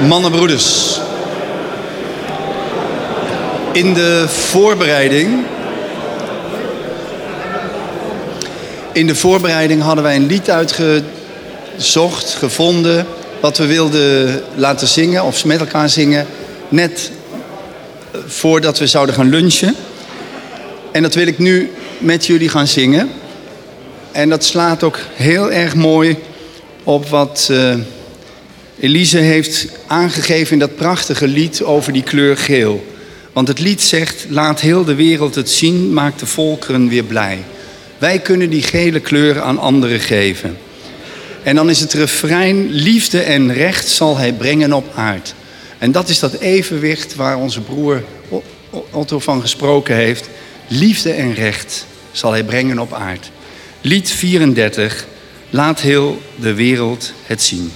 Mannenbroeders. In de voorbereiding. In de voorbereiding hadden wij een lied uitgezocht, gevonden. Wat we wilden laten zingen of met elkaar zingen. Net voordat we zouden gaan lunchen. En dat wil ik nu met jullie gaan zingen. En dat slaat ook heel erg mooi op wat uh, Elise heeft aangegeven in dat prachtige lied over die kleur geel. Want het lied zegt, laat heel de wereld het zien, maak de volkeren weer blij. Wij kunnen die gele kleur aan anderen geven. En dan is het refrein, liefde en recht zal hij brengen op aard. En dat is dat evenwicht waar onze broer Otto van gesproken heeft. Liefde en recht zal hij brengen op aard. Lied 34, laat heel de wereld het zien.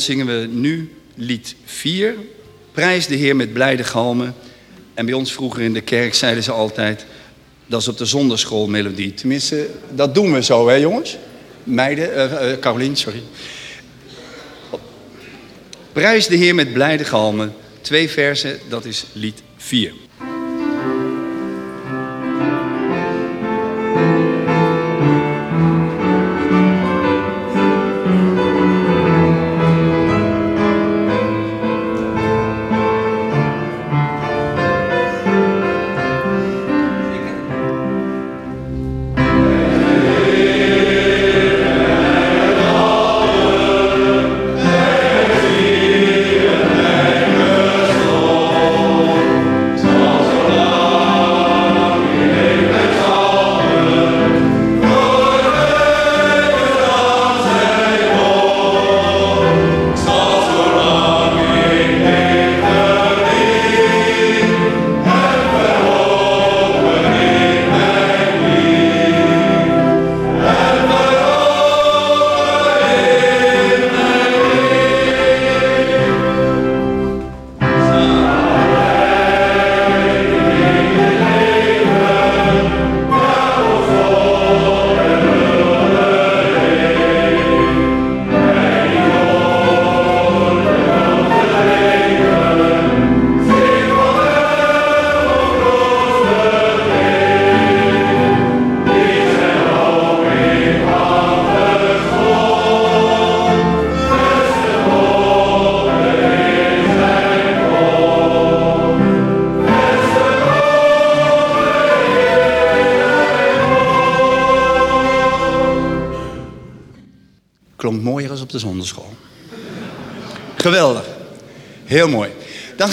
Zingen we nu lied 4. Prijs de Heer met blijde galmen. En bij ons vroeger in de kerk zeiden ze altijd... dat is op de zonderschoolmelodie. Tenminste, dat doen we zo, hè jongens? Meiden, uh, uh, Carolien, sorry. Prijs de Heer met blijde galmen. Twee versen, dat is lied 4.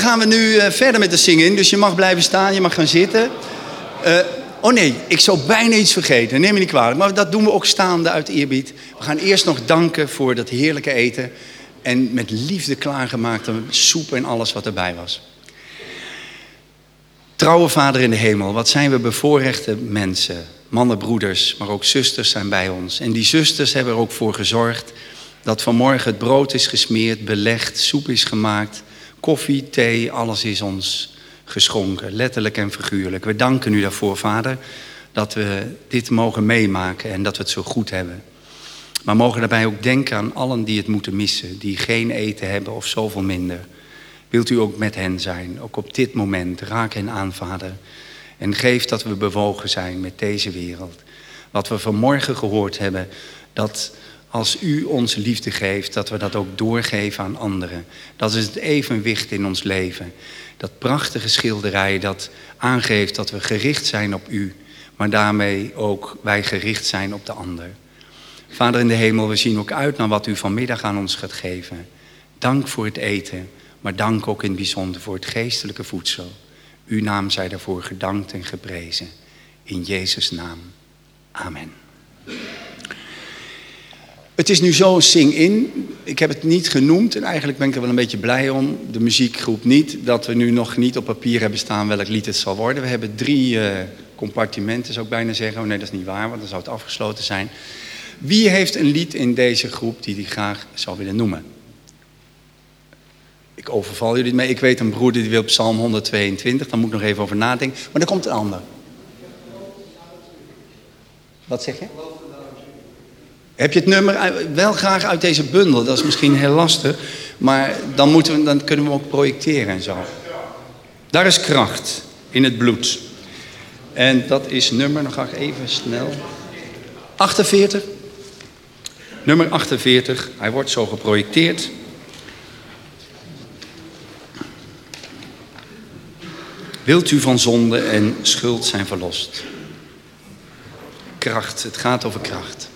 Gaan we nu uh, verder met de zingen. Dus je mag blijven staan, je mag gaan zitten. Uh, oh nee, ik zou bijna iets vergeten. Neem me niet kwalijk. Maar dat doen we ook staande uit eerbied. We gaan eerst nog danken voor dat heerlijke eten. En met liefde klaargemaakte soep en alles wat erbij was. Trouwe Vader in de hemel, wat zijn we bevoorrechte mensen. Mannen, broeders, maar ook zusters zijn bij ons. En die zusters hebben er ook voor gezorgd dat vanmorgen het brood is gesmeerd, belegd, soep is gemaakt, koffie, thee, alles is ons geschonken, letterlijk en figuurlijk. We danken u daarvoor, Vader, dat we dit mogen meemaken en dat we het zo goed hebben. Maar mogen daarbij ook denken aan allen die het moeten missen, die geen eten hebben of zoveel minder. Wilt u ook met hen zijn, ook op dit moment. Raak hen aan, Vader. En geef dat we bewogen zijn met deze wereld. Wat we vanmorgen gehoord hebben, dat als u ons liefde geeft, dat we dat ook doorgeven aan anderen. Dat is het evenwicht in ons leven. Dat prachtige schilderij dat aangeeft dat we gericht zijn op u, maar daarmee ook wij gericht zijn op de ander. Vader in de hemel, we zien ook uit naar wat u vanmiddag aan ons gaat geven. Dank voor het eten, maar dank ook in het bijzonder voor het geestelijke voedsel. Uw naam zij daarvoor gedankt en geprezen. In Jezus' naam. Amen. Het is nu zo sing-in. Ik heb het niet genoemd en eigenlijk ben ik er wel een beetje blij om. De muziekgroep niet, dat we nu nog niet op papier hebben staan welk lied het zal worden. We hebben drie uh, compartimenten, zou ik bijna zeggen. Oh nee, dat is niet waar, want dan zou het afgesloten zijn. Wie heeft een lied in deze groep die hij graag zou willen noemen? Ik overval jullie mee. Ik weet een broeder die wil Psalm 122. Daar moet ik nog even over nadenken. Maar er komt een ander. Wat zeg je? Heb je het nummer wel graag uit deze bundel? Dat is misschien heel lastig. Maar dan, moeten we, dan kunnen we ook projecteren en zo. Daar is kracht in het bloed. En dat is nummer, nog ga ik even snel. 48. Nummer 48. Hij wordt zo geprojecteerd. Wilt u van zonde en schuld zijn verlost? Kracht, het gaat over kracht.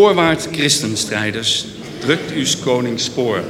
Voorwaarts christenstrijders, drukt uw koning spoor.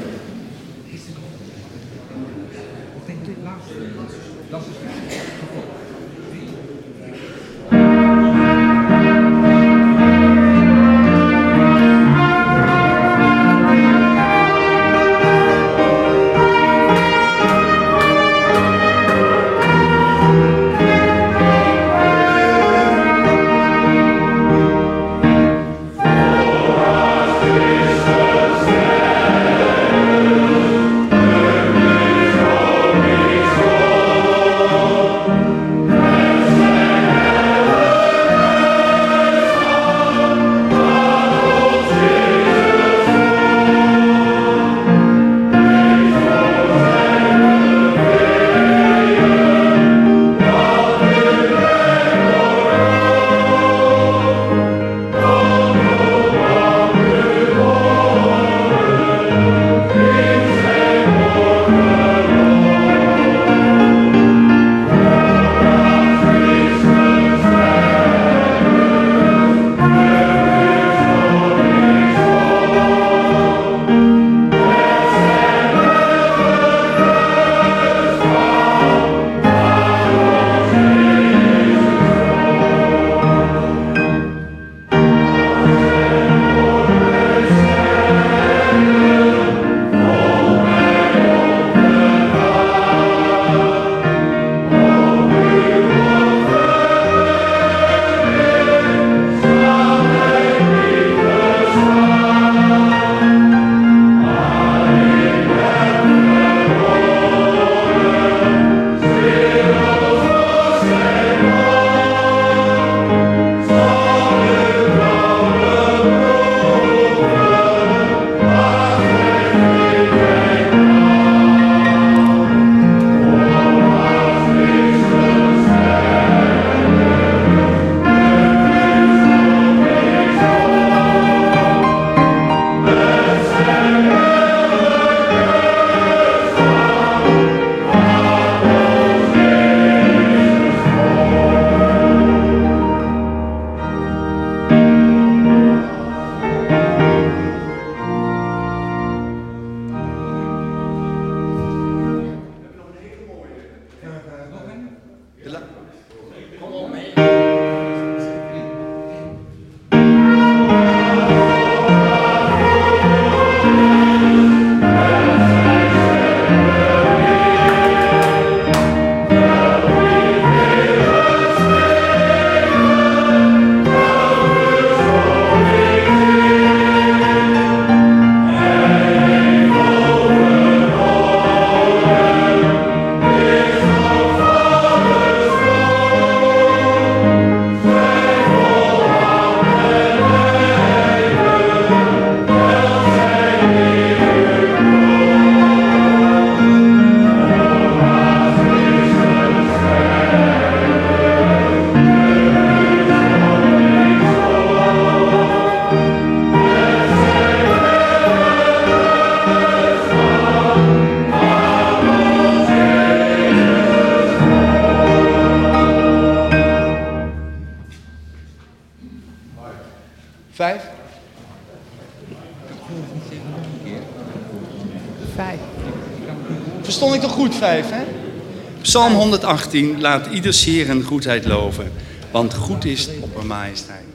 118 laat ieder zeer een goedheid loven, want goed is op een majesteit.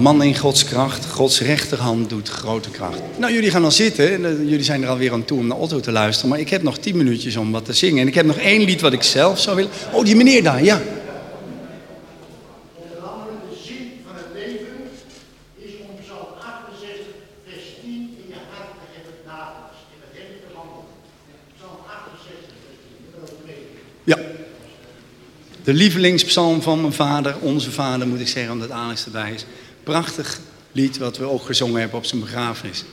Man in Gods kracht, Gods rechterhand doet grote kracht. Nou, jullie gaan dan zitten. Jullie zijn er alweer aan toe om naar Otto te luisteren. Maar ik heb nog tien minuutjes om wat te zingen. En ik heb nog één lied wat ik zelf zou willen. Oh, die meneer daar, ja. Ja. De lievelingspsalm van mijn vader, onze vader moet ik zeggen, omdat Alex erbij is. Prachtig lied wat we ook gezongen hebben op zijn begrafenis.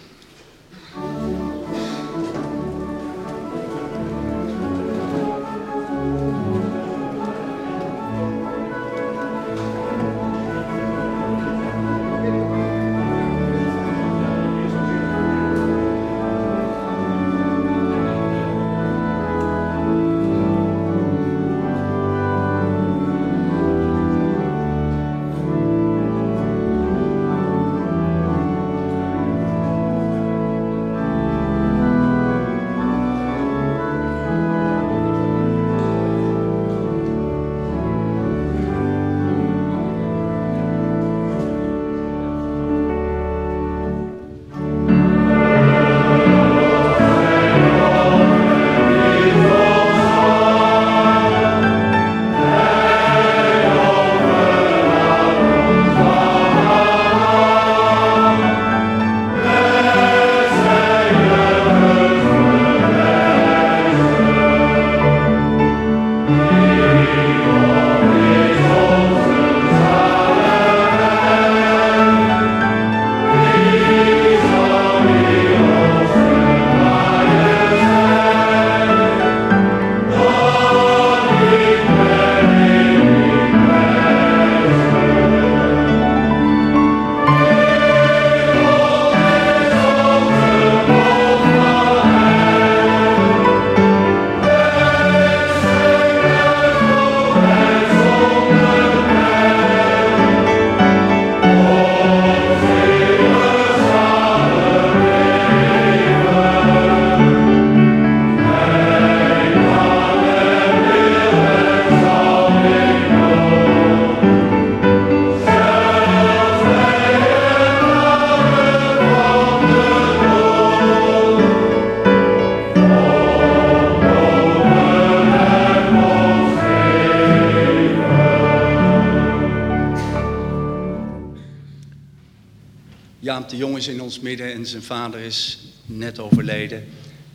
In ons midden en zijn vader is net overleden.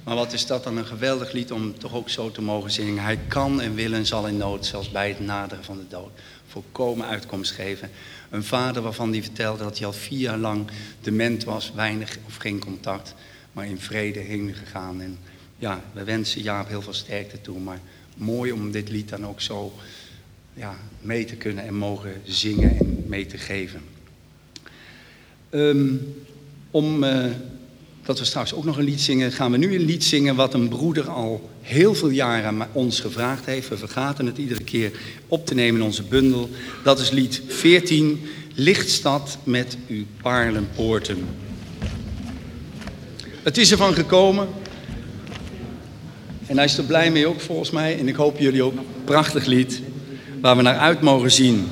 Maar wat is dat dan een geweldig lied om toch ook zo te mogen zingen. Hij kan en wil en zal in nood, zelfs bij het naderen van de dood, volkomen uitkomst geven. Een vader waarvan hij vertelde dat hij al vier jaar lang dement was, weinig of geen contact, maar in vrede heen gegaan. En ja, we wensen Jaap heel veel sterkte toe, maar mooi om dit lied dan ook zo ja, mee te kunnen en mogen zingen en mee te geven. Um, om, uh, dat we straks ook nog een lied zingen, gaan we nu een lied zingen wat een broeder al heel veel jaren ons gevraagd heeft. We vergaten het iedere keer op te nemen in onze bundel. Dat is lied 14, Lichtstad met uw paarlenpoorten. Het is ervan gekomen. En hij is er blij mee ook volgens mij. En ik hoop jullie ook. Prachtig lied. Waar we naar uit mogen zien.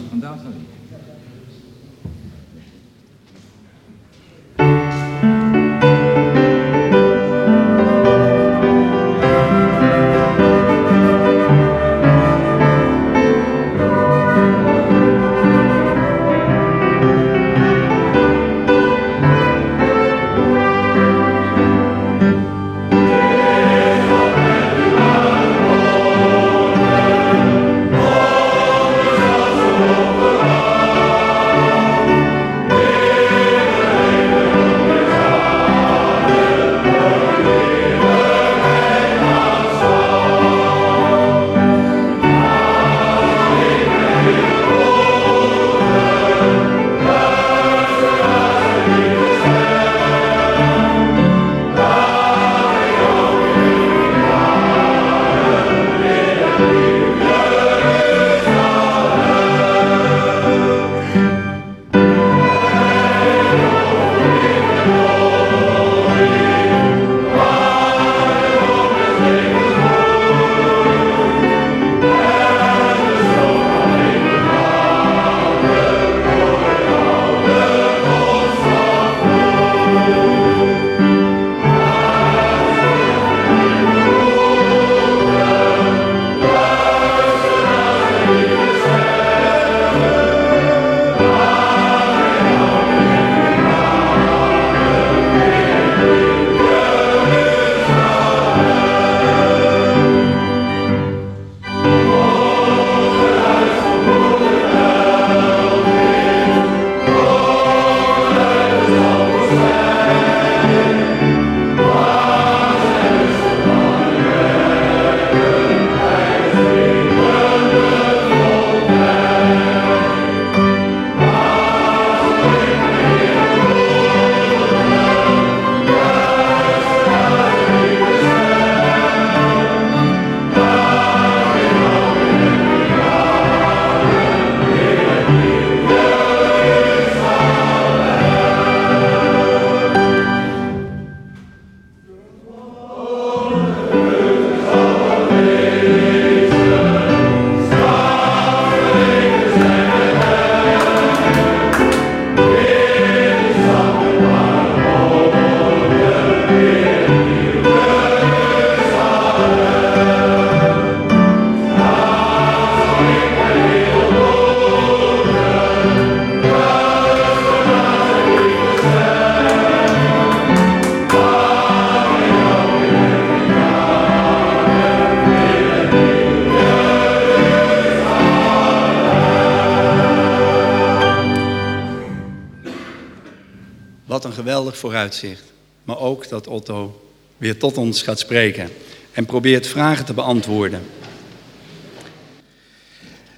Geweldig vooruitzicht. Maar ook dat Otto weer tot ons gaat spreken en probeert vragen te beantwoorden.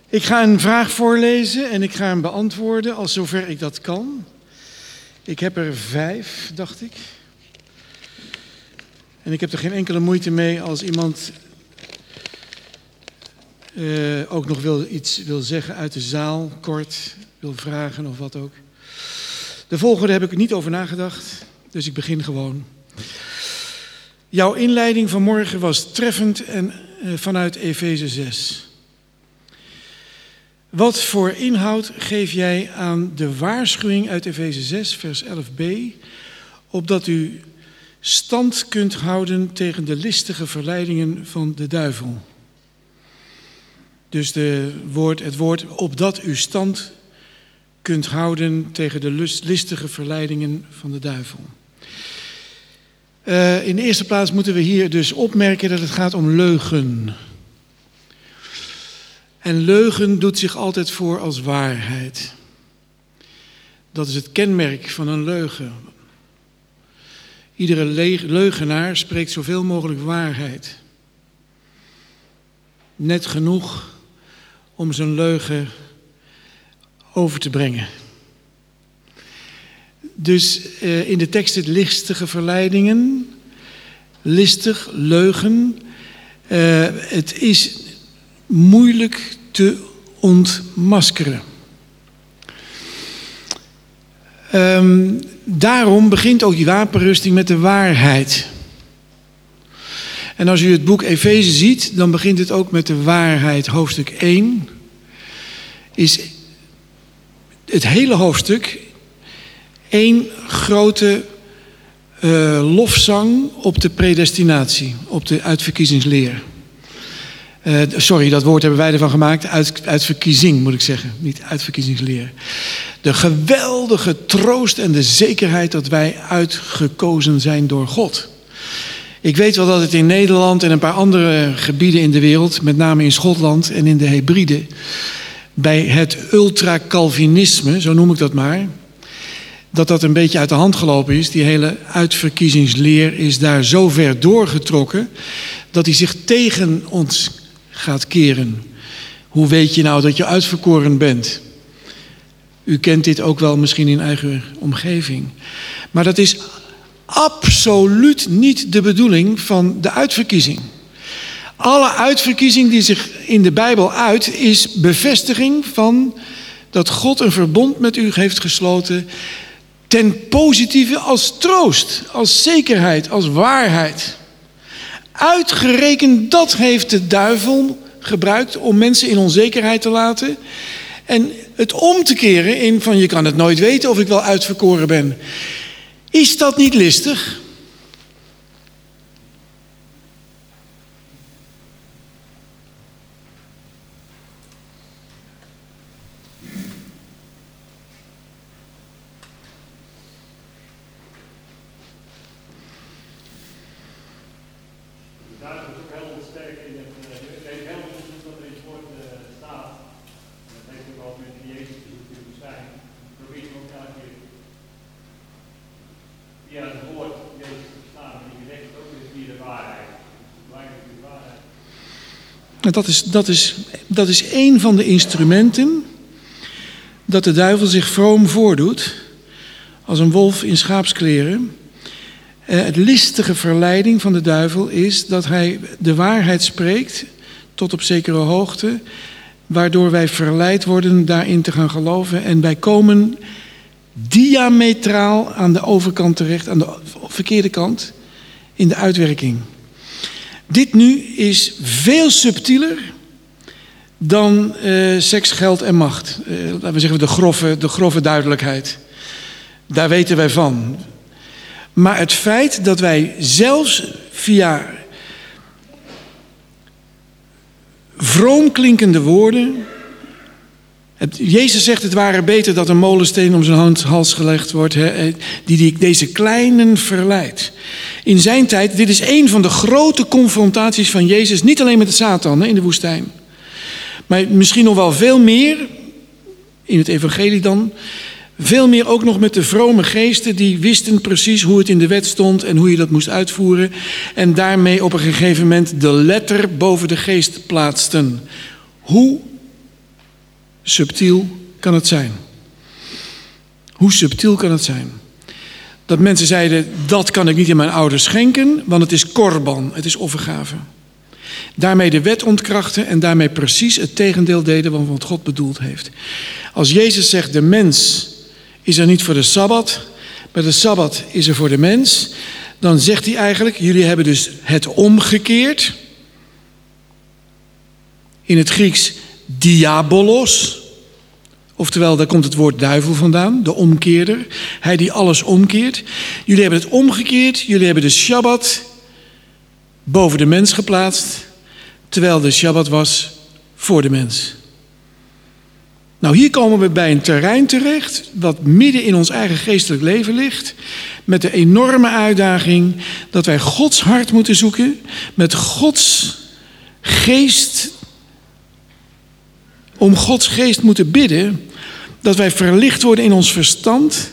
Ik ga een vraag voorlezen en ik ga hem beantwoorden als zover ik dat kan. Ik heb er vijf, dacht ik. En ik heb er geen enkele moeite mee als iemand uh, ook nog wil, iets wil zeggen uit de zaal, kort, wil vragen of wat ook. De volgende heb ik niet over nagedacht, dus ik begin gewoon. Jouw inleiding van morgen was treffend en uh, vanuit Efeze 6. Wat voor inhoud geef jij aan de waarschuwing uit Efeze 6, vers 11b, opdat u stand kunt houden tegen de listige verleidingen van de duivel? Dus de woord, het woord opdat u stand kunt houden tegen de listige verleidingen van de duivel. Uh, in de eerste plaats moeten we hier dus opmerken dat het gaat om leugen. En leugen doet zich altijd voor als waarheid. Dat is het kenmerk van een leugen. Iedere leugenaar spreekt zoveel mogelijk waarheid. Net genoeg om zijn leugen over te brengen. Dus uh, in de tekst zit listige verleidingen, listig, leugen. Uh, het is moeilijk te ontmaskeren. Um, daarom begint ook die wapenrusting met de waarheid. En als u het boek Efeze ziet, dan begint het ook met de waarheid. Hoofdstuk 1 is het hele hoofdstuk één grote uh, lofzang op de predestinatie, op de uitverkiezingsleer. Uh, sorry, dat woord hebben wij ervan gemaakt. Uit, uitverkiezing moet ik zeggen, niet uitverkiezingsleer. De geweldige troost en de zekerheid dat wij uitgekozen zijn door God. Ik weet wel dat het in Nederland en een paar andere gebieden in de wereld, met name in Schotland en in de Hebride, bij het ultra-Calvinisme, zo noem ik dat maar, dat dat een beetje uit de hand gelopen is. Die hele uitverkiezingsleer is daar zo ver doorgetrokken dat hij zich tegen ons gaat keren. Hoe weet je nou dat je uitverkoren bent? U kent dit ook wel misschien in eigen omgeving. Maar dat is absoluut niet de bedoeling van de uitverkiezing. Alle uitverkiezing die zich in de Bijbel uit, is bevestiging van dat God een verbond met u heeft gesloten. Ten positieve als troost, als zekerheid, als waarheid. Uitgerekend dat heeft de duivel gebruikt om mensen in onzekerheid te laten. En het om te keren in van je kan het nooit weten of ik wel uitverkoren ben. Is dat niet listig? Dat is, dat, is, dat is één van de instrumenten dat de duivel zich vroom voordoet, als een wolf in schaapskleren. Eh, het listige verleiding van de duivel is dat hij de waarheid spreekt tot op zekere hoogte, waardoor wij verleid worden daarin te gaan geloven. En wij komen diametraal aan de overkant terecht, aan de verkeerde kant, in de uitwerking. Dit nu is veel subtieler dan uh, seks, geld en macht. Uh, laten we zeggen de grove, de grove duidelijkheid. Daar weten wij van. Maar het feit dat wij zelfs via vroom klinkende woorden Jezus zegt het ware beter dat een molensteen om zijn hals gelegd wordt, hè, die, die deze kleinen verleidt. In zijn tijd, dit is een van de grote confrontaties van Jezus, niet alleen met de Satan in de woestijn, maar misschien nog wel veel meer, in het evangelie dan, Veel meer ook nog met de vrome geesten die wisten precies hoe het in de wet stond en hoe je dat moest uitvoeren. En daarmee op een gegeven moment de letter boven de geest plaatsten. Hoe subtiel kan het zijn? Hoe subtiel kan het zijn? Dat mensen zeiden, dat kan ik niet in mijn ouders schenken, want het is korban, het is offergave. Daarmee de wet ontkrachten en daarmee precies het tegendeel deden van wat God bedoeld heeft. Als Jezus zegt, de mens is er niet voor de Sabbat, maar de Sabbat is er voor de mens, dan zegt hij eigenlijk, jullie hebben dus het omgekeerd. In het Grieks diabolos, Oftewel, daar komt het woord duivel vandaan, de omkeerder. Hij die alles omkeert. Jullie hebben het omgekeerd. Jullie hebben de Shabbat boven de mens geplaatst. Terwijl de Shabbat was voor de mens. Nou, hier komen we bij een terrein terecht. wat midden in ons eigen geestelijk leven ligt. Met de enorme uitdaging dat wij Gods hart moeten zoeken. Met Gods geest om Gods geest moeten bidden, dat wij verlicht worden in ons verstand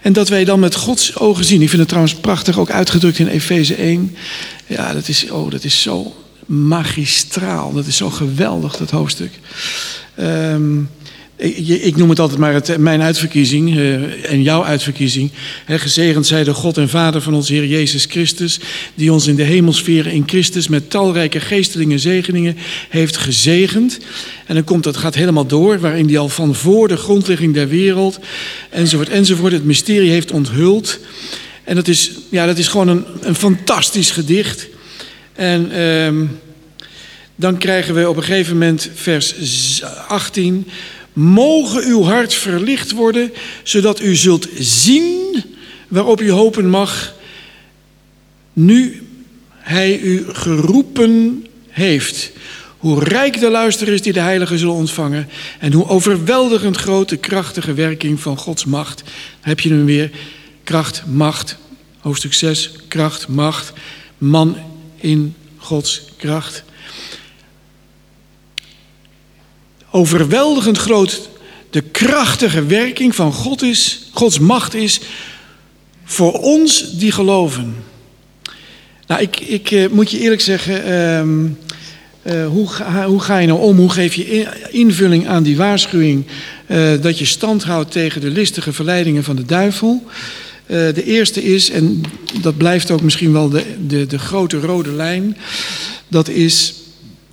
en dat wij dan met Gods ogen zien. Ik vind het trouwens prachtig ook uitgedrukt in Efeze 1. Ja, dat is, oh, dat is zo magistraal. Dat is zo geweldig, dat hoofdstuk. Um, ik noem het altijd maar het, mijn uitverkiezing uh, en jouw uitverkiezing. Gezegend zij de God en Vader van onze Heer Jezus Christus, die ons in de hemelsferen in Christus met talrijke geestelijke zegeningen heeft gezegend. En dan komt dat gaat helemaal door, waarin hij al van voor de grondlegging der wereld, enzovoort, enzovoort, het mysterie heeft onthuld. En dat is, ja, dat is gewoon een, een fantastisch gedicht. En uh, dan krijgen we op een gegeven moment vers 18. Mogen uw hart verlicht worden, zodat u zult zien waarop u hopen mag, nu hij u geroepen heeft. Hoe rijk de luister is die de heiligen zullen ontvangen. En hoe overweldigend groot de krachtige werking van Gods macht. heb je hem weer. Kracht, macht. Hoofdstuk 6. Kracht, macht. Man in Gods kracht. Overweldigend groot de krachtige werking van God is, Gods macht is voor ons die geloven. Nou, ik, ik uh, moet je eerlijk zeggen, uh, uh, hoe, ga, hoe, ga, je nou om? Hoe geef je invulling aan die waarschuwing uh, dat je stand houdt tegen de listige verleidingen van de duivel? de eerste is, en dat blijft ook misschien wel de, de, de grote rode lijn, dat is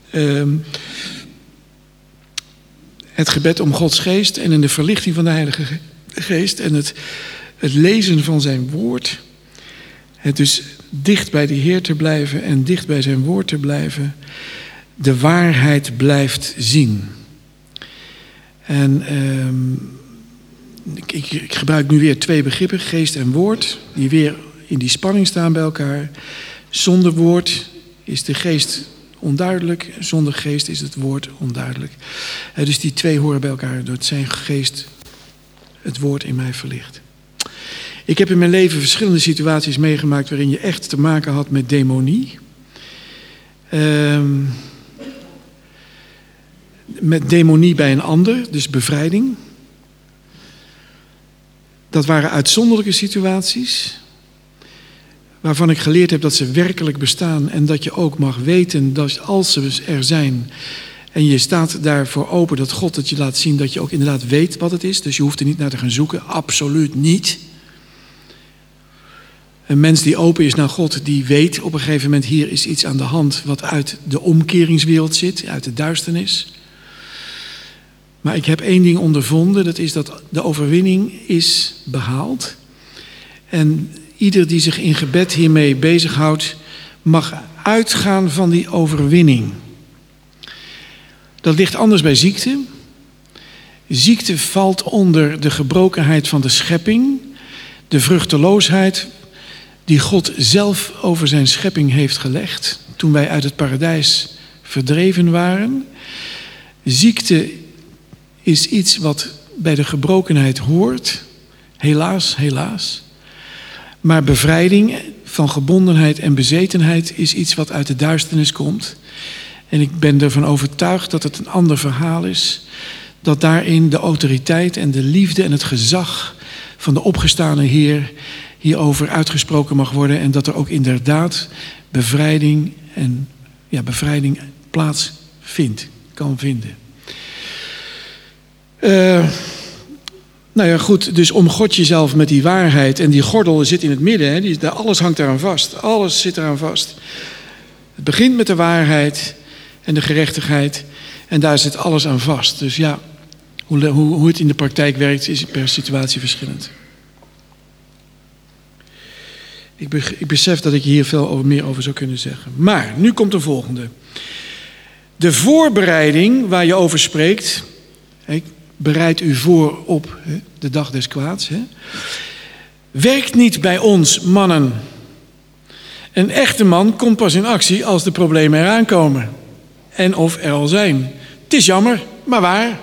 ehm, het gebed om Gods geest en in de verlichting van de Heilige Geest en het, het lezen van zijn woord. Het dus dicht bij de Heer te blijven en dicht bij zijn woord te blijven. De waarheid blijft zien. En ehm, ik, ik gebruik nu weer twee begrippen, geest en woord, die weer in die spanning staan bij elkaar. Zonder woord is de geest onduidelijk. Zonder geest is het woord onduidelijk. dus die twee horen bij elkaar door zijn geest het woord in mij verlicht. Ik heb in mijn leven verschillende situaties meegemaakt waarin je echt te maken had met demonie. Um, met demonie bij een ander, dus bevrijding. Dat waren uitzonderlijke situaties waarvan ik geleerd heb dat ze werkelijk bestaan en dat je ook mag weten dat als ze er zijn en je staat daarvoor open dat God het je laat zien dat je ook inderdaad weet wat het is, dus je hoeft er niet naar te gaan zoeken, absoluut niet. Een mens die open is naar God, die weet op een gegeven moment hier is iets aan de hand wat uit de omkeringswereld zit, uit de duisternis. Maar ik heb één ding ondervonden, dat is dat de overwinning is behaald. En ieder die zich in gebed hiermee bezighoudt, mag uitgaan van die overwinning. Dat ligt anders bij ziekte. Ziekte valt onder de gebrokenheid van de schepping, de vruchteloosheid die God zelf over zijn schepping heeft gelegd toen wij uit het paradijs verdreven waren. Ziekte is iets wat bij de gebrokenheid hoort, helaas, helaas. Maar bevrijding van gebondenheid en bezetenheid is iets wat uit de duisternis komt. En ik ben ervan overtuigd dat het een ander verhaal is. dat daarin de autoriteit en de liefde en het gezag van de opgestane Heer hierover uitgesproken mag worden en dat er ook inderdaad bevrijding en ja, bevrijding plaatsvindt, kan vinden. Uh, nou ja, goed, dus omgod jezelf met die waarheid. En die gordel zit in het midden, hè, die, alles hangt eraan vast. Alles zit eraan vast. Het begint met de waarheid en de gerechtigheid. En daar zit alles aan vast. Dus ja, hoe, hoe, hoe het in de praktijk werkt, is per situatie verschillend. Ik, ik besef dat ik hier veel over, meer over zou kunnen zeggen. Maar nu komt de volgende. De voorbereiding waar je over spreekt. Bereid u voor op de dag des kwaads. werkt niet bij ons mannen. Een echte man komt pas in actie als de problemen eraan komen. En of er al zijn. Het is jammer, maar waar.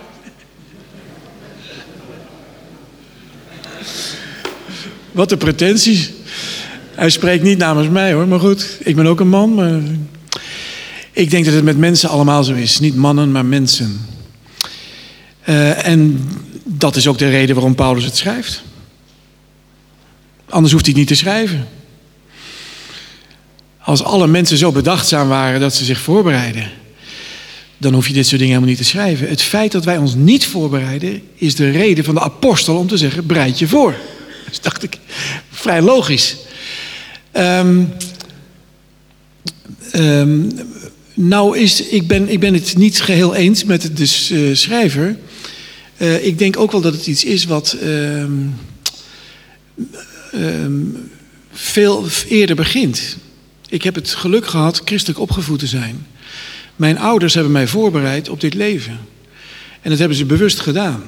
Wat de pretenties. Hij spreekt niet namens mij hoor, maar goed, ik ben ook een man. Maar ik denk dat het met mensen allemaal zo is. Niet mannen, maar mensen. Uh, en dat is ook de reden waarom Paulus het schrijft. Anders hoeft hij het niet te schrijven. Als alle mensen zo bedachtzaam waren dat ze zich voorbereiden, dan hoef je dit soort dingen helemaal niet te schrijven. Het feit dat wij ons niet voorbereiden, is de reden van de apostel om te zeggen: bereid je voor. Dat dacht ik vrij logisch. Um, um, nou, is, ik, ben, ik ben het niet geheel eens met de uh, schrijver. Uh, ik denk ook wel dat het iets is wat um, veel eerder begint. Ik heb het geluk gehad christelijk opgevoed te zijn. Mijn ouders hebben mij voorbereid op dit leven. En dat hebben ze bewust gedaan.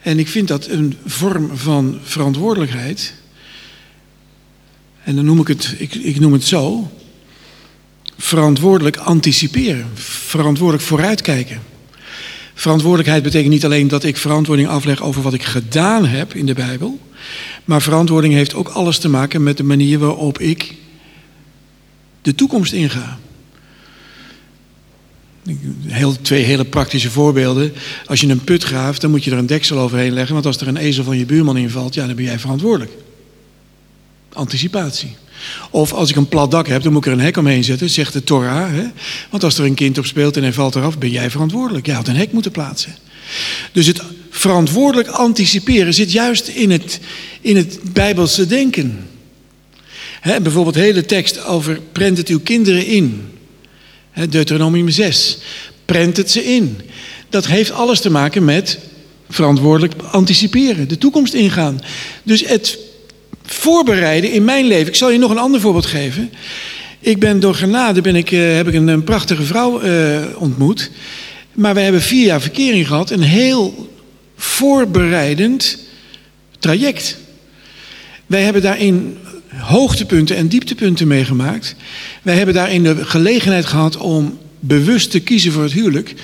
En ik vind dat een vorm van verantwoordelijkheid en dan noem ik het, ik, ik noem het zo, verantwoordelijk anticiperen, verantwoordelijk vooruitkijken. Verantwoordelijkheid betekent niet alleen dat ik verantwoording afleg over wat ik gedaan heb in de Bijbel, maar verantwoording heeft ook alles te maken met de manier waarop ik de toekomst inga. Heel, twee hele praktische voorbeelden. Als je een put graaft, dan moet je er een deksel overheen leggen. Want als er een ezel van je buurman invalt, ja, dan ben jij verantwoordelijk. Anticipatie. Of als ik een plat dak heb, dan moet ik er een hek omheen zetten, zegt de Torah. Hè? Want als er een kind op speelt en hij valt eraf, ben jij verantwoordelijk. Jij had een hek moeten plaatsen. Dus het verantwoordelijk anticiperen zit juist in het, in het Bijbelse denken. Hè, bijvoorbeeld de hele tekst over prent het uw kinderen in. Hè, Deuteronomium 6. Prent het ze in. Dat heeft alles te maken met verantwoordelijk anticiperen, de toekomst ingaan. Dus het voorbereiden in mijn leven. Ik zal je nog een ander voorbeeld geven. Ik ben door genade ben ik, uh, heb ik een, prachtige vrouw uh, ontmoet. Maar wij hebben vier jaar verkering gehad. Een heel voorbereidend traject. Wij hebben daarin hoogtepunten en dieptepunten meegemaakt. Wij hebben daarin de gelegenheid gehad om bewust te kiezen voor het huwelijk.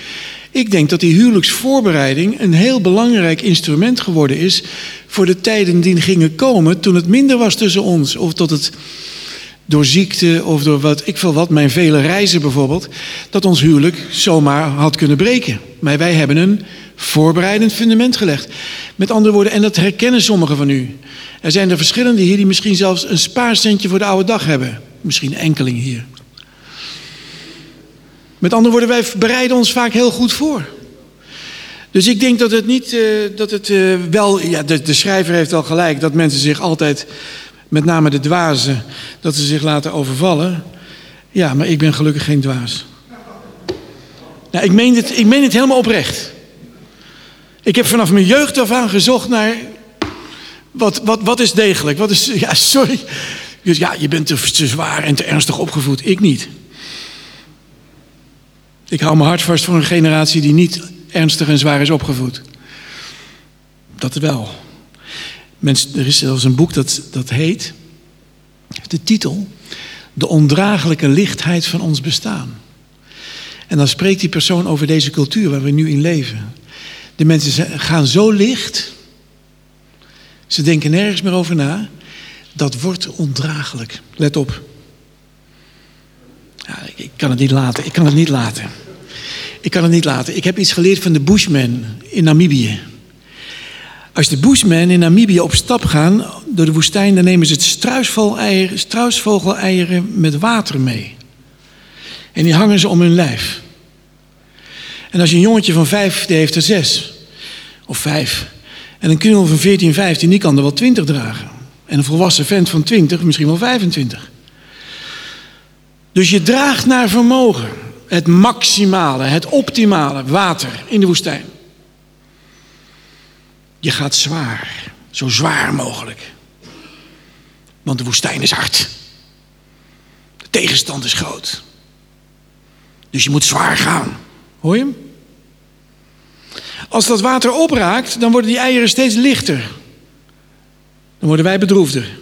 Ik denk dat die huwelijksvoorbereiding een heel belangrijk instrument geworden is voor de tijden die gingen komen toen het minder was tussen ons. Of tot het door ziekte of door wat ik veel wat, mijn vele reizen bijvoorbeeld, dat ons huwelijk zomaar had kunnen breken. Maar wij hebben een voorbereidend fundament gelegd. Met andere woorden, en dat herkennen sommigen van u. Er zijn er verschillende hier die misschien zelfs een spaarcentje voor de oude dag hebben. Misschien enkeling hier. Met andere woorden, wij bereiden ons vaak heel goed voor. Dus ik denk dat het niet, uh, dat het uh, wel, ja, de, de, schrijver heeft wel gelijk, dat mensen zich altijd, met name de dwazen, dat ze zich laten overvallen. Ja, maar ik ben gelukkig geen dwaas. Nou, ik meen het, ik meen het helemaal oprecht. Ik heb vanaf mijn jeugd af aan gezocht naar, wat, wat, wat is degelijk? Wat is, ja, sorry. Dus ja, je bent te zwaar en te ernstig opgevoed. Ik niet. Ik hou mijn hart vast voor een generatie die niet ernstig en zwaar is opgevoed. Dat wel. Mensen, er is zelfs een boek dat, dat heet, de titel, De ondraaglijke lichtheid van ons bestaan. En dan spreekt die persoon over deze cultuur waar we nu in leven. De mensen gaan zo licht, ze denken nergens meer over na, dat wordt ondraaglijk. Let op. Ik kan het niet laten, ik kan het niet laten. Ik kan het niet laten. Ik heb iets geleerd van de Bushmen in Namibië. Als de Bushmen in Namibië op stap gaan door de woestijn, dan nemen ze het struisvogeleieren, struisvogeleieren met water mee. En die hangen ze om hun lijf. En als je een jongetje van vijf, die heeft er zes. Of vijf. En een knul van 14, 15, die kan er wel 20 dragen. En een volwassen vent van 20, misschien wel 25. Dus je draagt naar vermogen het maximale, het optimale water in de woestijn. Je gaat zwaar, zo zwaar mogelijk. Want de woestijn is hard. De tegenstand is groot. Dus je moet zwaar gaan. Hoor je hem? Als dat water opraakt, dan worden die eieren steeds lichter. Dan worden wij bedroefder.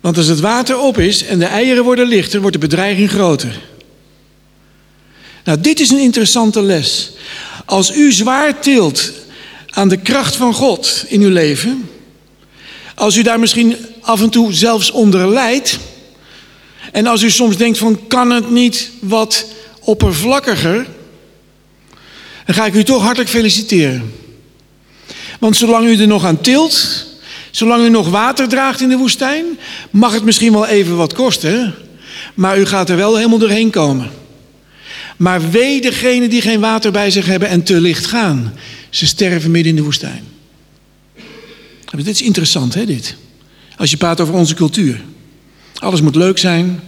Want als het water op is en de eieren worden lichter, wordt de bedreiging groter. Nou, dit is een interessante les. Als u zwaar tilt aan de kracht van God in uw leven, als u daar misschien af en toe zelfs onder lijdt, en als u soms denkt van kan het niet wat oppervlakkiger, dan ga ik u toch hartelijk feliciteren. Want zolang u er nog aan tilt, zolang u nog water draagt in de woestijn, mag het misschien wel even wat kosten, maar u gaat er wel helemaal doorheen komen. Maar wee degene die geen water bij zich hebben en te licht gaan. Ze sterven midden in de woestijn. Dit is interessant, hè, dit? Als je praat over onze cultuur. Alles moet leuk zijn.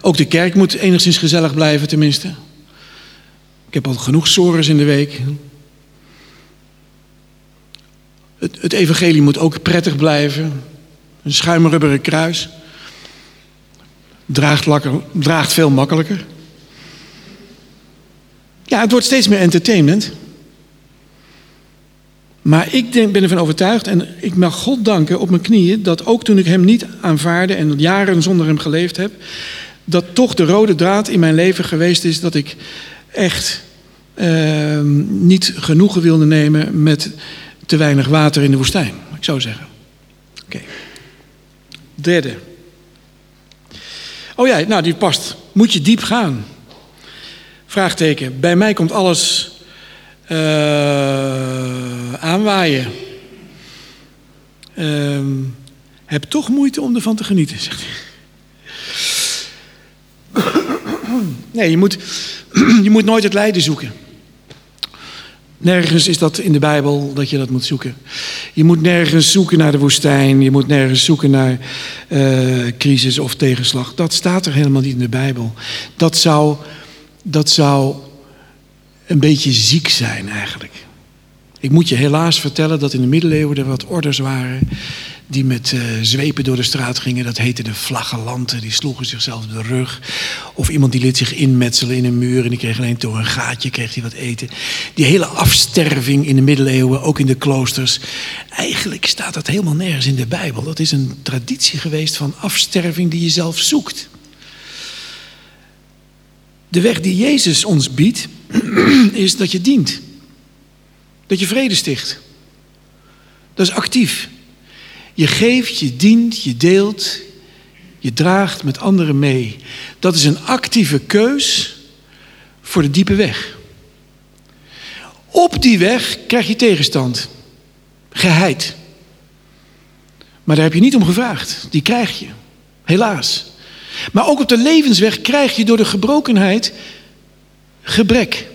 Ook de kerk moet enigszins gezellig blijven, tenminste. Ik heb al genoeg sores in de week. Het, evangelie moet ook prettig blijven. Een schuimrubberen kruis. Draagt, lakker, draagt veel makkelijker. Ja, het wordt steeds meer entertainment. Maar ik denk, ben ervan overtuigd en ik mag God danken op mijn knieën dat ook toen ik hem niet aanvaarde en jaren zonder hem geleefd heb, dat toch de rode draad in mijn leven geweest is dat ik echt uh, niet genoegen wilde nemen met te weinig water in de woestijn. Ik zou zeggen. Oké. Derde. Oh ja, nou die past. Moet je diep gaan? Vraagteken. Bij mij komt alles uh, aanwaaien. Uh, heb toch moeite om ervan te genieten, zegt hij. Nee, je moet, je moet nooit het lijden zoeken. Nergens is dat in de Bijbel dat je dat moet zoeken. Je moet nergens zoeken naar de woestijn. Je moet nergens zoeken naar uh, crisis of tegenslag. Dat staat er helemaal niet in de Bijbel. Dat zou, dat zou een beetje ziek zijn eigenlijk. Ik moet je helaas vertellen dat in de middeleeuwen er wat orders waren die met uh, zwepen door de straat gingen. Dat heette de flagellanten. Die sloegen zichzelf op de rug. Of iemand die liet zich inmetselen in een muur en die kreeg alleen door een gaatje kreeg hij wat eten. Die hele afsterving in de middeleeuwen, ook in de kloosters. Eigenlijk staat dat helemaal nergens in de Bijbel. Dat is een traditie geweest van afsterving die je zelf zoekt. De weg die Jezus ons biedt, is dat je dient. Dat je vrede sticht. Dat is actief. Je geeft, je dient, je deelt, je draagt met anderen mee. Dat is een actieve keus voor de diepe weg. Op die weg krijg je tegenstand, geheid. Maar daar heb je niet om gevraagd. Die krijg je, helaas. Maar ook op de levensweg krijg je door de gebrokenheid gebrek.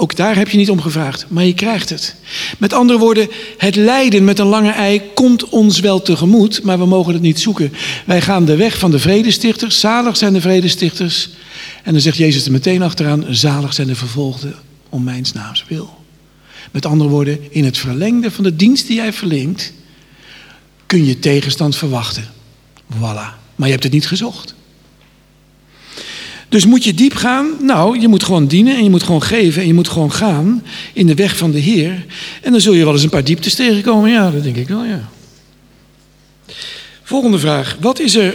Ook daar heb je niet om gevraagd, maar je krijgt het. Met andere woorden, het lijden met een lange ei komt ons wel tegemoet, maar we mogen het niet zoeken. Wij gaan de weg van de vredestichters, zalig zijn de vredestichters. En dan zegt Jezus er meteen achteraan, zalig zijn de vervolgden om mijn naams wil. Met andere woorden, in het verlengde van de dienst die jij verleent, kun je tegenstand verwachten. Voilà. Maar je hebt het niet gezocht. Dus moet je diep gaan? Nou, je moet gewoon dienen en je moet gewoon geven en je moet gewoon gaan in de weg van de Heer. En dan zul je wel eens een paar dieptes tegenkomen. Ja, dat denk ik wel, ja. Volgende vraag. Wat is er,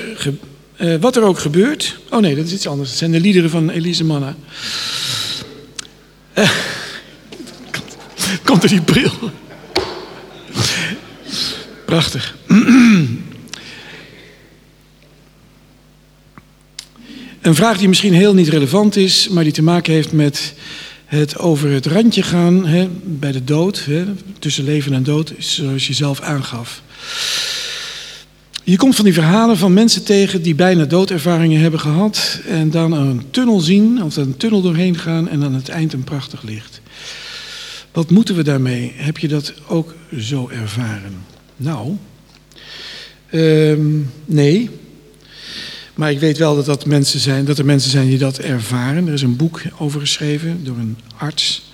uh, wat er ook gebeurt? Oh nee, dat is iets anders. Het zijn de liederen van Elise Manna. Uh, komt er die bril? Prachtig. Een vraag die misschien heel niet relevant is, maar die te maken heeft met het over het randje gaan hè, bij de dood, hè, tussen leven en dood, zoals je zelf aangaf. Je komt van die verhalen van mensen tegen die bijna doodervaringen hebben gehad en dan een tunnel zien, of een tunnel doorheen gaan en aan het eind een prachtig licht. Wat moeten we daarmee? Heb je dat ook zo ervaren? Nou, um, nee. Maar ik weet wel dat, dat, mensen zijn, dat er mensen zijn die dat ervaren. Er is een boek over geschreven door een arts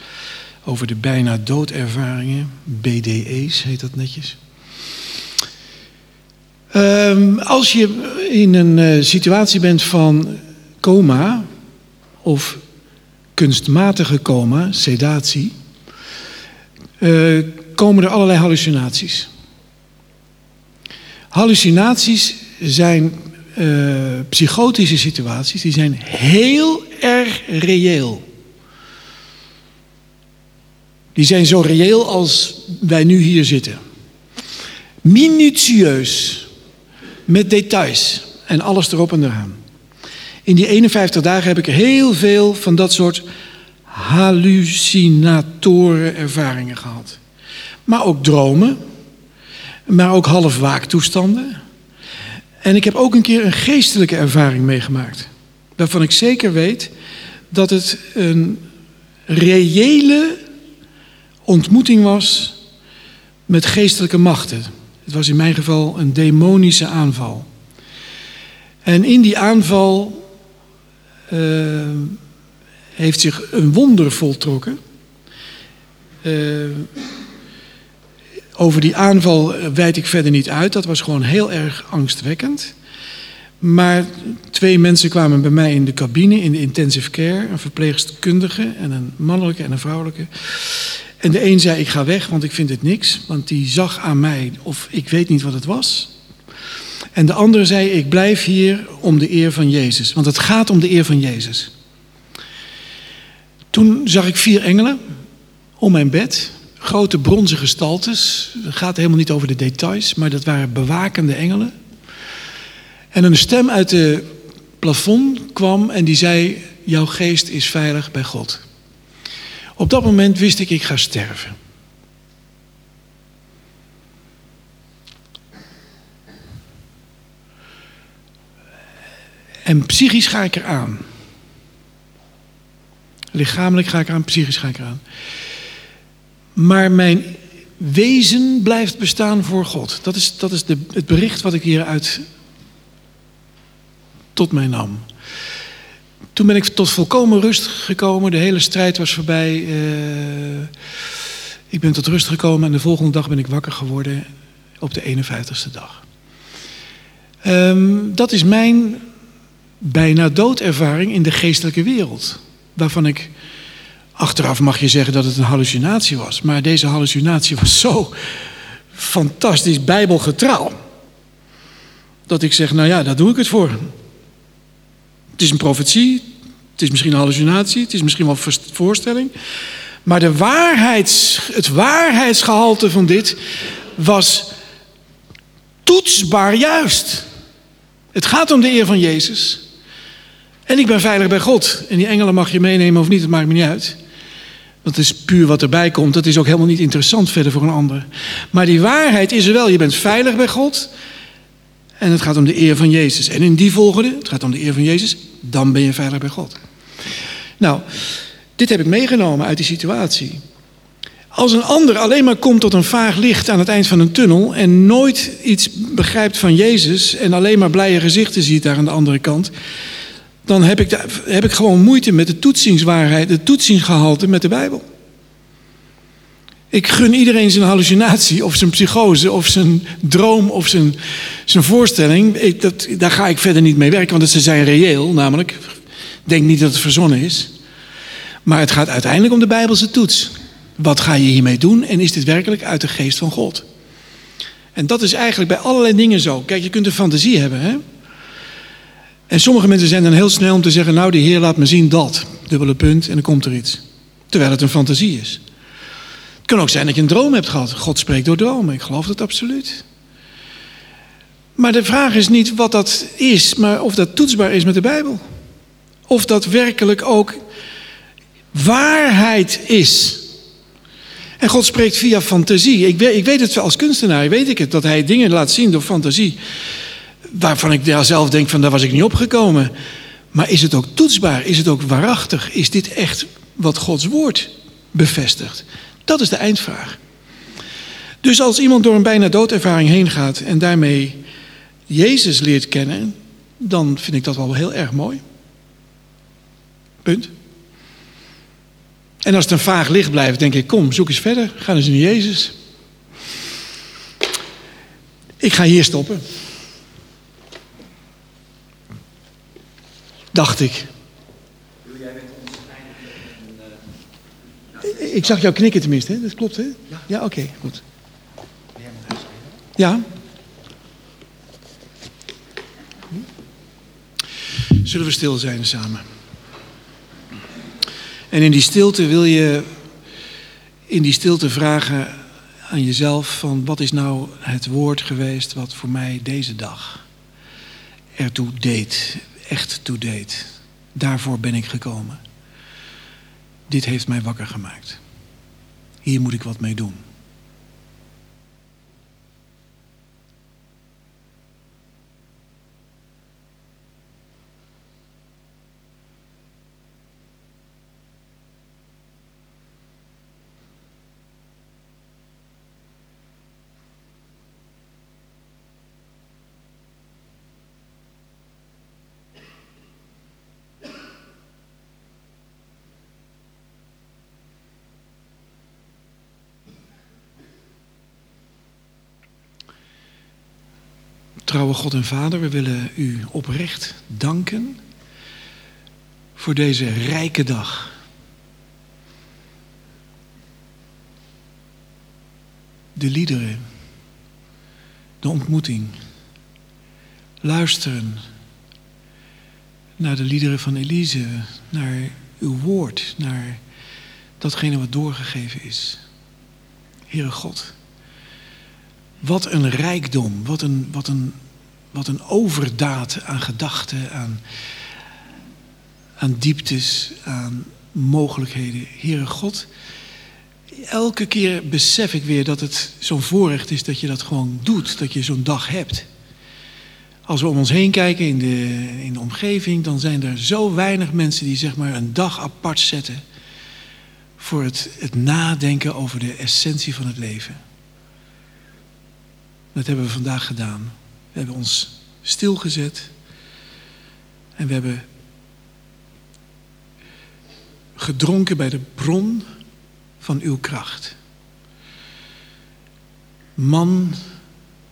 over de bijna doodervaringen. BDE's heet dat netjes. Um, als je in een uh, situatie bent van coma of kunstmatige coma, sedatie, uh, komen er allerlei hallucinaties. Hallucinaties zijn uh, psychotische situaties, die zijn heel erg reëel. Die zijn zo reëel als wij nu hier zitten. Minutieus, met details en alles erop en eraan. In die 51 dagen heb ik heel veel van dat soort hallucinatoren ervaringen gehad. Maar ook dromen, maar ook halfwaaktoestanden. En ik heb ook een keer een geestelijke ervaring meegemaakt. Waarvan ik zeker weet dat het een reële ontmoeting was met geestelijke machten. Het was in mijn geval een demonische aanval. En in die aanval uh, heeft zich een wonder voltrokken. Uh, over die aanval wijd ik verder niet uit. Dat was gewoon heel erg angstwekkend. Maar twee mensen kwamen bij mij in de cabine, in de intensive care. Een verpleegkundige en een mannelijke en een vrouwelijke. En de een zei, ik ga weg, want ik vind het niks. Want die zag aan mij, of ik weet niet wat het was. En de andere zei, ik blijf hier om de eer van Jezus. Want het gaat om de eer van Jezus. Toen zag ik vier engelen om mijn bed. Grote bronzen gestaltes. Het gaat helemaal niet over de details, maar dat waren bewakende engelen. En een stem uit het plafond kwam en die zei: Jouw geest is veilig bij God. Op dat moment wist ik, ik ga sterven. En psychisch ga ik eraan. Lichamelijk ga ik eraan, psychisch ga ik eraan. Maar mijn wezen blijft bestaan voor God. Dat is, dat is de, het bericht wat ik hieruit tot mij nam. Toen ben ik tot volkomen rust gekomen. De hele strijd was voorbij. Uh, ik ben tot rust gekomen en de volgende dag ben ik wakker geworden op de 51ste dag. Um, dat is mijn bijna doodervaring in de geestelijke wereld. Waarvan ik Achteraf mag je zeggen dat het een hallucinatie was. Maar deze hallucinatie was zo fantastisch bijbelgetrouw. Dat ik zeg, nou ja, daar doe ik het voor. Het is een profetie. Het is misschien een hallucinatie. Het is misschien wel een voorstelling. Maar de waarheids, het waarheidsgehalte van dit was toetsbaar juist. Het gaat om de eer van Jezus. En ik ben veilig bij God. En die engelen mag je meenemen of niet, het maakt me niet uit. Dat is puur wat erbij komt. Dat is ook helemaal niet interessant verder voor een ander. Maar die waarheid is er wel. Je bent veilig bij God. En het gaat om de eer van Jezus. En in die volgende, het gaat om de eer van Jezus, dan ben je veilig bij God. Nou, dit heb ik meegenomen uit die situatie. Als een ander alleen maar komt tot een vaag licht aan het eind van een tunnel en nooit iets begrijpt van Jezus en alleen maar blije gezichten ziet daar aan de andere kant, dan heb ik, heb ik gewoon moeite met de toetsingswaarheid, de toetsingsgehalte met de Bijbel. Ik gun iedereen zijn hallucinatie of zijn psychose of zijn droom of zijn, zijn voorstelling. Dat, daar ga ik verder niet mee werken, want ze zijn reëel. Namelijk, denk niet dat het verzonnen is. Maar het gaat uiteindelijk om de Bijbelse toets. Wat ga je hiermee doen en is dit werkelijk uit de geest van God? En dat is eigenlijk bij allerlei dingen zo. Kijk, je kunt een fantasie hebben. Hè? En sommige mensen zijn dan heel snel om te zeggen: Nou, de Heer laat me zien dat. Dubbele punt en dan komt er iets. Terwijl het een fantasie is. Het kan ook zijn dat je een droom hebt gehad. God spreekt door dromen. Ik geloof dat absoluut. Maar de vraag is niet wat dat is, maar of dat toetsbaar is met de Bijbel. Of dat werkelijk ook waarheid is. En God spreekt via fantasie. Ik weet, ik weet het als kunstenaar, weet ik het, dat hij dingen laat zien door fantasie. Waarvan ik daar zelf denk van daar was ik niet opgekomen. Maar is het ook toetsbaar? Is het ook waarachtig? Is dit echt wat Gods woord bevestigt? Dat is de eindvraag. Dus als iemand door een bijna doodervaring heen gaat en daarmee Jezus leert kennen, dan vind ik dat wel heel erg mooi. Punt. En als het een vaag licht blijft, denk ik, kom, zoek eens verder. Ga eens naar Jezus. Ik ga hier stoppen. Dacht ik. Ik zag jou knikken tenminste, hè? dat klopt hè? Ja, ja oké, goed. Ja? Zullen we stil zijn samen? En in die stilte wil je in die stilte vragen aan jezelf van wat is nou het woord geweest wat voor mij deze dag ertoe deed, echt toe deed. Daarvoor ben ik gekomen. Dit heeft mij wakker gemaakt. Hier moet ik wat mee doen. Trouwe God en Vader, we willen u oprecht danken voor deze rijke dag. De liederen, de ontmoeting, luisteren naar de liederen van Elise, naar uw woord, naar datgene wat doorgegeven is. Heere God. Wat een rijkdom, wat een, wat een, wat een overdaad aan gedachten, aan, aan dieptes, aan mogelijkheden. Heere God, elke keer besef ik weer dat het zo'n voorrecht is dat je dat gewoon doet, dat je zo'n dag hebt. Als we om ons heen kijken in de, in de omgeving, dan zijn er zo weinig mensen die zeg maar een dag apart zetten voor het, het nadenken over de essentie van het leven. Dat hebben we vandaag gedaan. We hebben ons stilgezet. En we hebben gedronken bij de bron van uw kracht. Man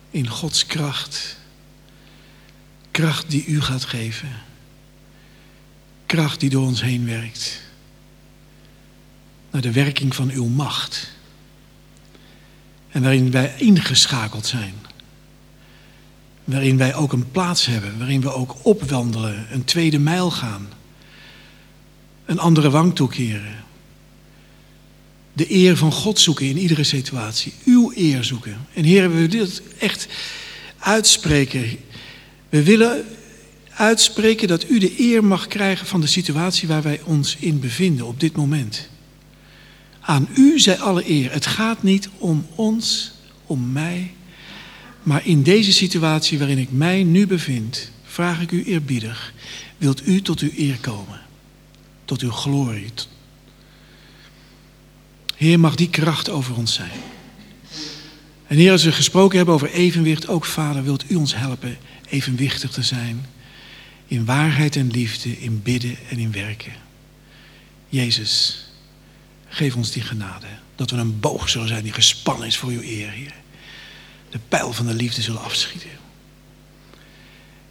in Gods kracht. Kracht die u gaat geven. Kracht die door ons heen werkt. Naar de werking van uw macht. En waarin wij ingeschakeld zijn. Waarin wij ook een plaats hebben, waarin we ook opwandelen, een tweede mijl gaan. Een andere wang toekeren. De eer van God zoeken in iedere situatie. Uw eer zoeken. En heren, we willen dit echt uitspreken. We willen uitspreken dat u de eer mag krijgen van de situatie waar wij ons in bevinden op dit moment. Aan u zij alle eer. Het gaat niet om ons, om mij. Maar in deze situatie waarin ik mij nu bevind, vraag ik u eerbiedig. Wilt u tot uw eer komen? Tot uw glorie? Heer, mag die kracht over ons zijn. En Heer, als we gesproken hebben over evenwicht, ook Vader, wilt u ons helpen evenwichtig te zijn. In waarheid en liefde, in bidden en in werken. Jezus. Geef ons die genade. Dat we een boog zullen zijn die gespannen is voor uw eer, Heer. De pijl van de liefde zullen afschieten.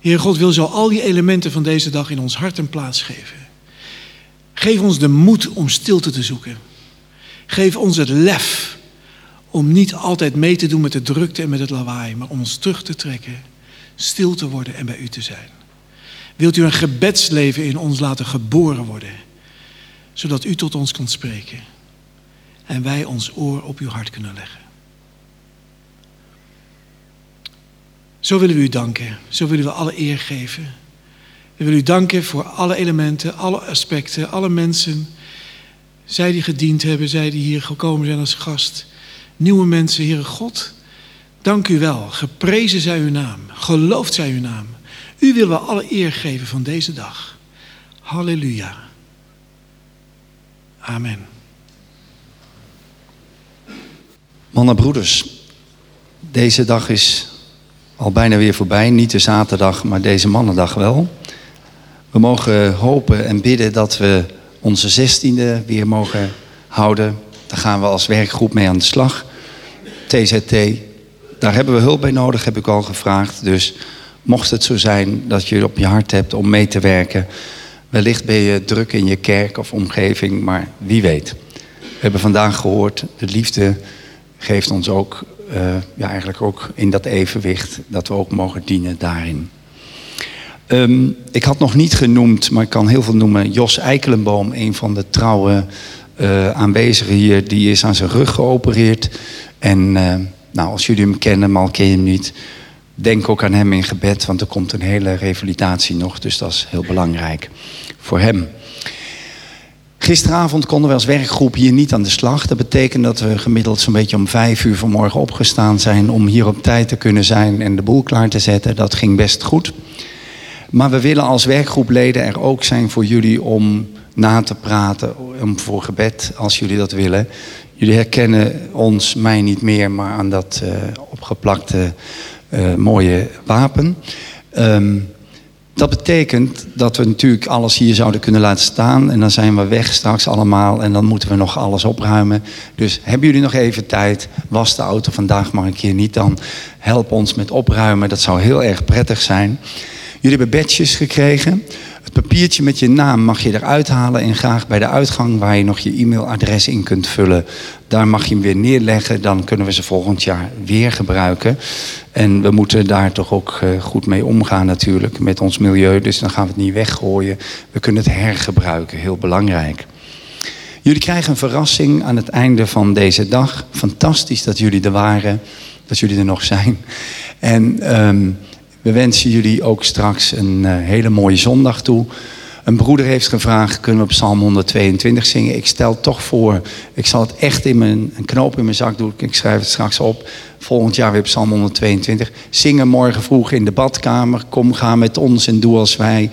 Heer God wil zo al die elementen van deze dag in ons hart een plaats geven. Geef ons de moed om stilte te zoeken. Geef ons het lef om niet altijd mee te doen met de drukte en met het lawaai, maar om ons terug te trekken, stil te worden en bij u te zijn. Wilt u een gebedsleven in ons laten geboren worden? zodat u tot ons kunt spreken en wij ons oor op uw hart kunnen leggen. Zo willen we u danken, zo willen we alle eer geven. Ik wil u danken voor alle elementen, alle aspecten, alle mensen. Zij die gediend hebben, zij die hier gekomen zijn als gast. Nieuwe mensen, Heere God. Dank u wel. Geprezen zij uw naam. Geloofd zij uw naam. U willen we alle eer geven van deze dag. Halleluja. Amen. Mannen, broeders, deze dag is al bijna weer voorbij. Niet de zaterdag, maar deze mannendag wel. We mogen hopen en bidden dat we onze zestiende weer mogen houden. Daar gaan we als werkgroep mee aan de slag. TZT, daar hebben we hulp bij nodig, heb ik al gevraagd. Dus mocht het zo zijn dat je op je hart hebt om mee te werken... wellicht ben je druk in je kerk of omgeving, maar wie weet. We hebben vandaag gehoord, de liefde geeft ons ook, uh, ja, eigenlijk ook in dat evenwicht... dat we ook mogen dienen daarin. Um, ik had nog niet genoemd, maar ik kan heel veel noemen... Jos Eikelenboom, een van de trouwe uh, aanwezigen hier... die is aan zijn rug geopereerd. En uh, nou, als jullie hem kennen, maar al ken je hem niet... denk ook aan hem in gebed, want er komt een hele revalidatie nog. Dus dat is heel belangrijk voor hem. Gisteravond konden we als werkgroep hier niet aan de slag. Dat betekent dat we gemiddeld zo'n beetje om vijf uur vanmorgen opgestaan zijn... om hier op tijd te kunnen zijn en de boel klaar te zetten. Dat ging best goed. Maar we willen als werkgroepleden er ook zijn voor jullie om na te praten, om voor gebed, als jullie dat willen. Jullie herkennen ons, mij niet meer, maar aan dat uh, opgeplakte uh, mooie wapen. Um, dat betekent dat we natuurlijk alles hier zouden kunnen laten staan. En dan zijn we weg straks allemaal. En dan moeten we nog alles opruimen. Dus hebben jullie nog even tijd? Was de auto vandaag maar een keer niet. Dan help ons met opruimen. Dat zou heel erg prettig zijn. Jullie hebben badges gekregen. Het papiertje met je naam mag je eruit halen en graag bij de uitgang waar je nog je e-mailadres in kunt vullen. Daar mag je hem weer neerleggen, dan kunnen we ze volgend jaar weer gebruiken. En we moeten daar toch ook uh, goed mee omgaan natuurlijk met ons milieu. Dus dan gaan we het niet weggooien. We kunnen het hergebruiken, heel belangrijk. Jullie krijgen een verrassing aan het einde van deze dag. Fantastisch dat jullie er waren, dat jullie er nog zijn. En um, we wensen jullie ook straks een uh, hele mooie zondag toe. Een broeder heeft gevraagd, kunnen we op Psalm 122 zingen? Ik stel toch voor, ik zal het echt in mijn een knoop in mijn zak doen. Ik schrijf het straks op. Volgend jaar weer Psalm 122. Zingen morgen vroeg in de badkamer. Kom, ga met ons en doe als wij.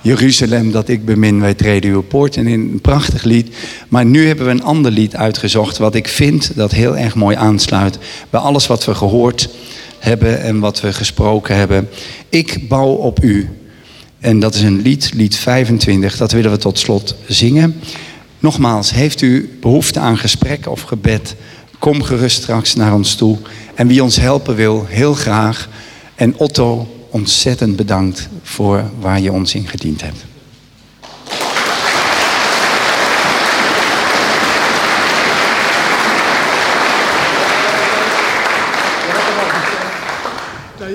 Jeruzalem dat ik bemin, wij treden uw poort. En in een prachtig lied. Maar nu hebben we een ander lied uitgezocht. Wat ik vind dat heel erg mooi aansluit bij alles wat we gehoord hebben en wat we gesproken hebben. Ik bouw op u. En dat is een lied, lied 25. Dat willen we tot slot zingen. Nogmaals, heeft u behoefte aan gesprek of gebed? Kom gerust straks naar ons toe. En wie ons helpen wil, heel graag. En Otto, ontzettend bedankt voor waar je ons in gediend hebt.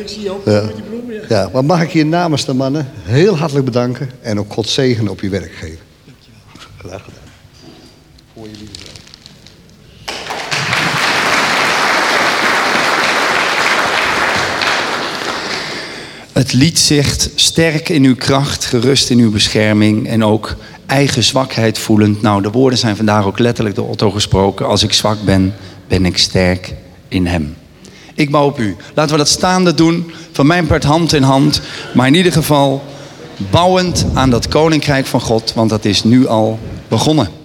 ik zie je ook Ja. Ja. Maar mag ik je namens de mannen heel hartelijk bedanken en ook God zegen op je werk geven. Graag gedaan. Voor vrouw. Het lied zegt, sterk in uw kracht, gerust in uw bescherming en ook eigen zwakheid voelend. Nou, de woorden zijn vandaag ook letterlijk door Otto gesproken. Als ik zwak ben, ben ik sterk in hem. Ik bouw op u. Laten we dat staande doen, van mijn part hand in hand. Maar in ieder geval bouwend aan dat koninkrijk van God, want dat is nu al begonnen.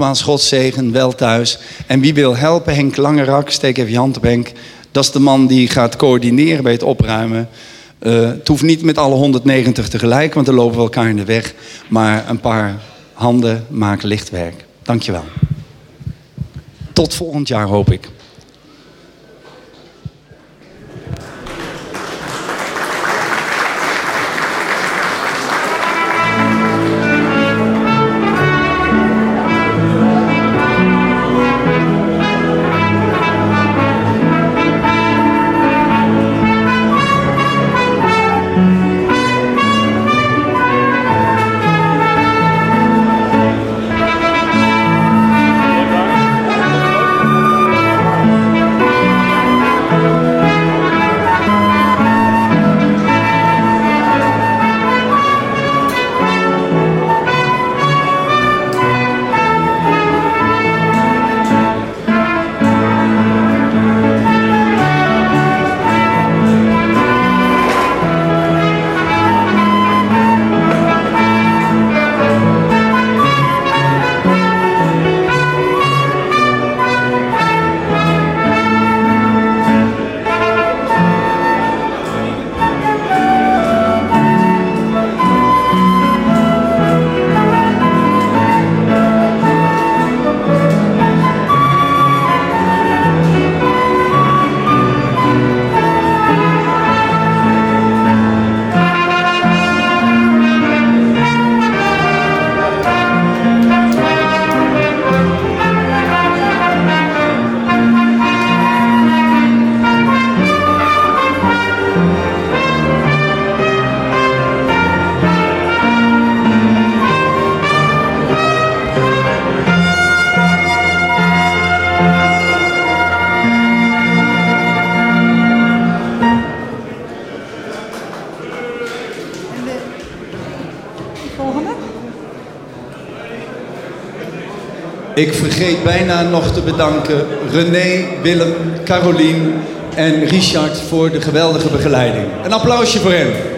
Nogmaals, God zegen, wel thuis. En wie wil helpen, Henk Langerak, steek even je hand Henk. Dat is de man die gaat coördineren bij het opruimen. Uh, het hoeft niet met alle 190 tegelijk, want dan lopen we elkaar in de weg. Maar een paar handen maken licht werk. Dankjewel. Tot volgend jaar hoop ik. Vergeet bijna nog te bedanken René, Willem, Carolien en Richard voor de geweldige begeleiding. Een applausje voor hen.